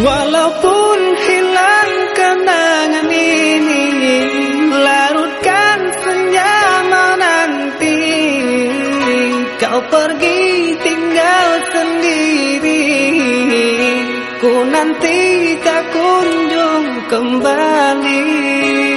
Walaupun hilang kenangan ini Larutkan senyaman nanti Kau pergi tinggal sendiri Ku nanti tak kunjung kembali.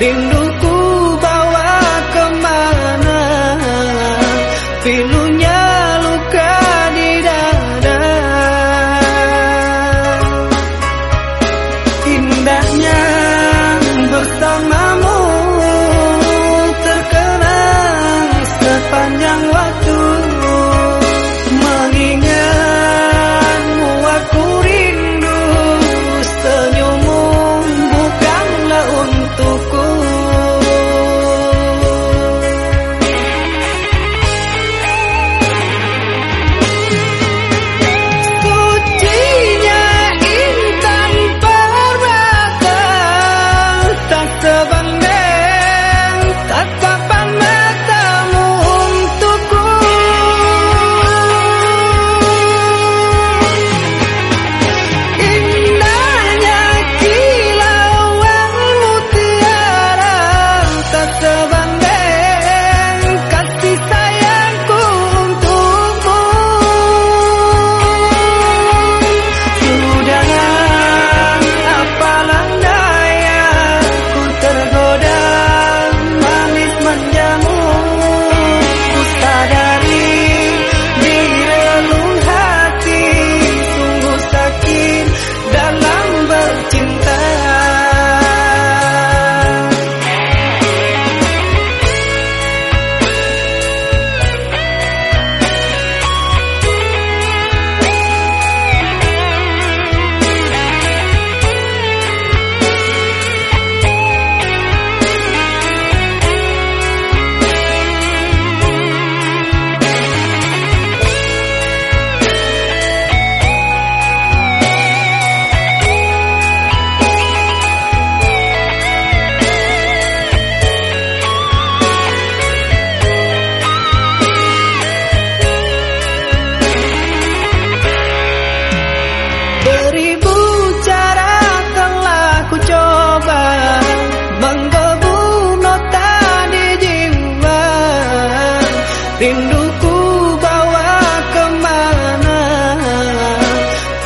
sin.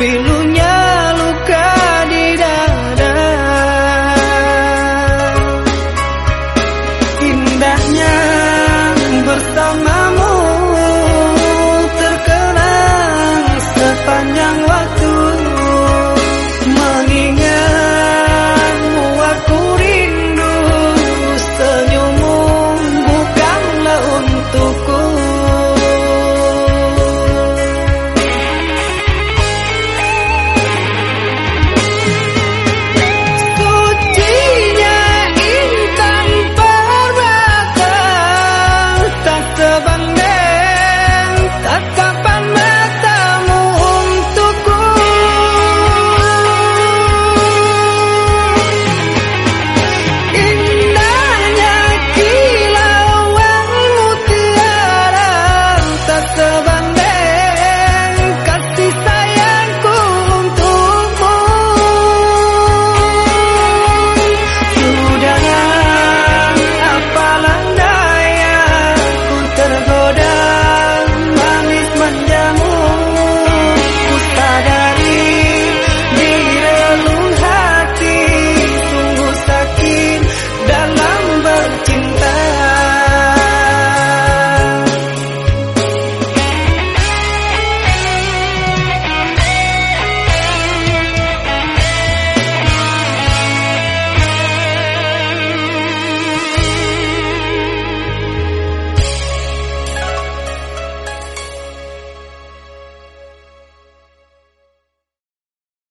pilunya.